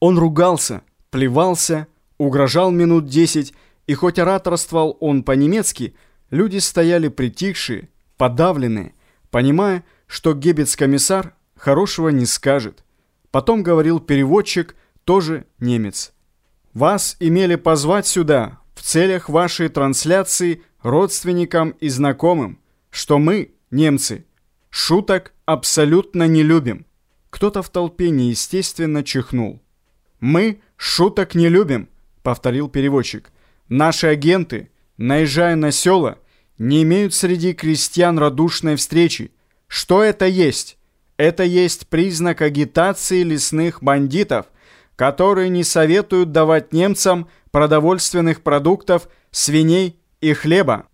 Он ругался, плевался, угрожал минут десять, и хоть ораторствовал он по-немецки, люди стояли притихшие, подавленные, понимая, что гебец-комиссар хорошего не скажет. Потом говорил переводчик, тоже немец. «Вас имели позвать сюда в целях вашей трансляции родственникам и знакомым, что мы, немцы, шуток абсолютно не любим». Кто-то в толпе неестественно чихнул. «Мы шуток не любим», — повторил переводчик. «Наши агенты, наезжая на села, не имеют среди крестьян радушной встречи. Что это есть? Это есть признак агитации лесных бандитов, которые не советуют давать немцам продовольственных продуктов, свиней и хлеба.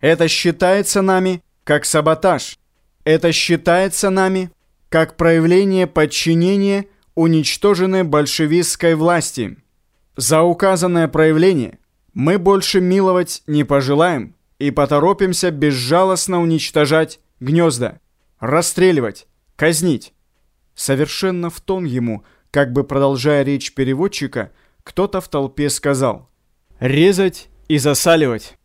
Это считается нами как саботаж. Это считается нами как проявление подчинения уничтоженной большевистской власти. За указанное проявление мы больше миловать не пожелаем и поторопимся безжалостно уничтожать гнезда, расстреливать, казнить. Совершенно в тон ему, как бы продолжая речь переводчика, кто-то в толпе сказал «Резать и засаливать».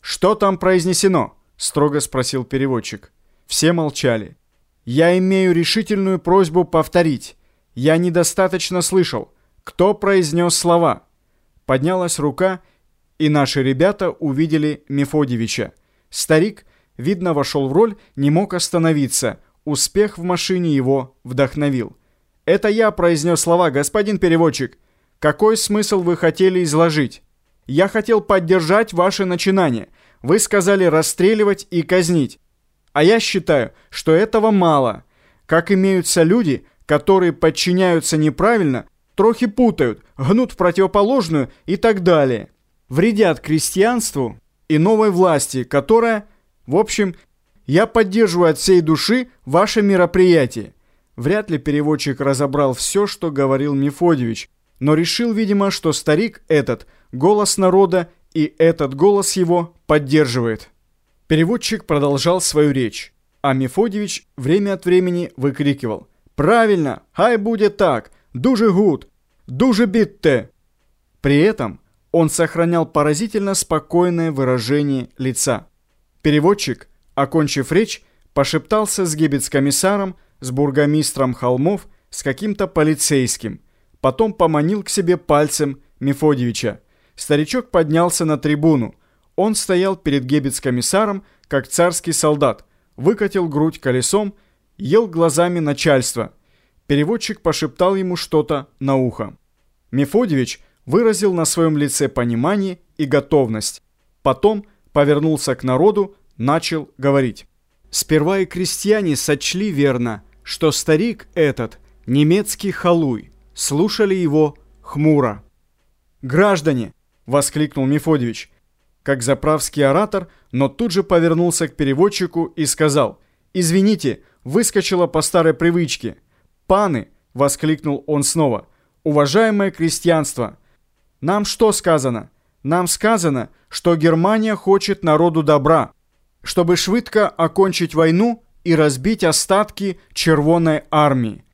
«Что там произнесено?» – строго спросил переводчик. Все молчали. «Я имею решительную просьбу повторить. Я недостаточно слышал. Кто произнес слова?» Поднялась рука, и наши ребята увидели Мефодьевича. Старик, видно, вошел в роль, не мог остановиться. Успех в машине его вдохновил. «Это я произнес слова, господин переводчик. Какой смысл вы хотели изложить?» «Я хотел поддержать ваше начинание. Вы сказали расстреливать и казнить. А я считаю, что этого мало. Как имеются люди, которые подчиняются неправильно, трохи путают, гнут в противоположную и так далее. Вредят крестьянству и новой власти, которая, в общем, я поддерживаю от всей души ваше мероприятие. Вряд ли переводчик разобрал все, что говорил Мефодьевич, но решил, видимо, что старик этот – голос народа, и этот голос его поддерживает. Переводчик продолжал свою речь, а Мефодьевич время от времени выкрикивал «Правильно! Хай будет так! Дуже гуд! Дуже битте!» При этом он сохранял поразительно спокойное выражение лица. Переводчик, окончив речь, пошептался с гибец-комиссаром, с бургомистром холмов, с каким-то полицейским. Потом поманил к себе пальцем Мефодьевича. Старичок поднялся на трибуну. Он стоял перед гебец-комиссаром, как царский солдат, выкатил грудь колесом ел глазами начальства. Переводчик пошептал ему что-то на ухо. Мефодьевич выразил на своем лице понимание и готовность. Потом повернулся к народу, начал говорить. Сперва и крестьяне сочли верно, что старик этот немецкий халуй. Слушали его хмуро. «Граждане!» — воскликнул Мефодьевич, как заправский оратор, но тут же повернулся к переводчику и сказал «Извините, выскочила по старой привычке. «Паны!» — воскликнул он снова. «Уважаемое крестьянство! Нам что сказано? Нам сказано, что Германия хочет народу добра, чтобы швидко окончить войну и разбить остатки Червоной армии.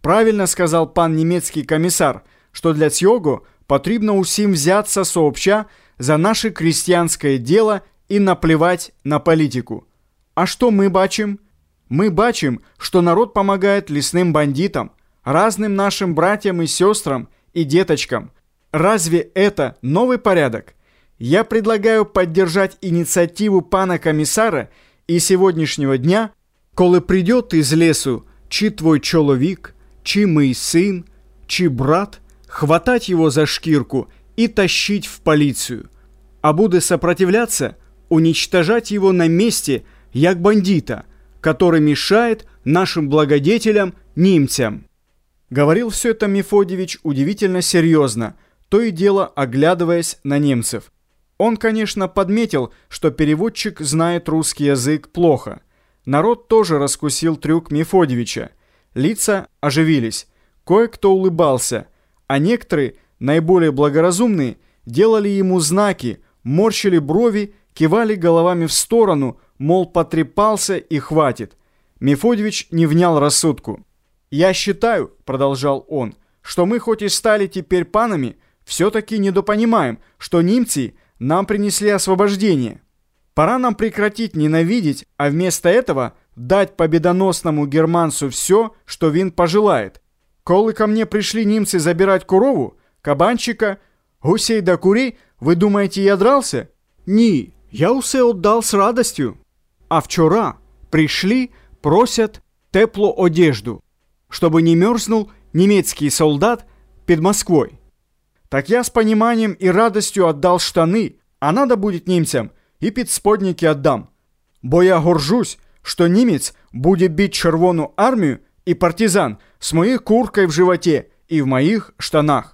Правильно сказал пан немецкий комиссар, что для цього потрібно усім взяться сообща за наше крестьянское дело и наплевать на политику. А что мы бачим? Мы бачим, что народ помогает лесным бандитам, разным нашим братьям и сестрам и деточкам. Разве это новый порядок? Я предлагаю поддержать инициативу пана комиссара и сегодняшнего дня, коли придет из лесу чи твой чоловік, чи мой сын, чи брат, хватать его за шкирку и тащить в полицию. А буде сопротивляться, уничтожать его на месте, як бандита – который мешает нашим благодетелям, немцам. Говорил все это Мефодьевич удивительно серьезно, то и дело оглядываясь на немцев. Он, конечно, подметил, что переводчик знает русский язык плохо. Народ тоже раскусил трюк Мефодьевича. Лица оживились, кое-кто улыбался, а некоторые, наиболее благоразумные, делали ему знаки, морщили брови, кивали головами в сторону – мол, потрепался и хватит. Мефодьевич не внял рассудку. «Я считаю», — продолжал он, что мы хоть и стали теперь панами, все-таки недопонимаем, что немцы нам принесли освобождение. Пора нам прекратить ненавидеть, а вместо этого дать победоносному германцу все, что він пожелает. Коли ко мне пришли немцы забирать корову, кабанчика, гусей да курей, вы думаете, я дрался? Ні, я усе отдал с радостью. А вчера пришли, просят теплую одежду, чтобы не мерзнул немецкий солдат под Москвой. Так я с пониманием и радостью отдал штаны, а надо будет немцам и підсподники отдам. Бо я горжусь, что немец будет бить червону армию и партизан с моей куркой в животе и в моих штанах.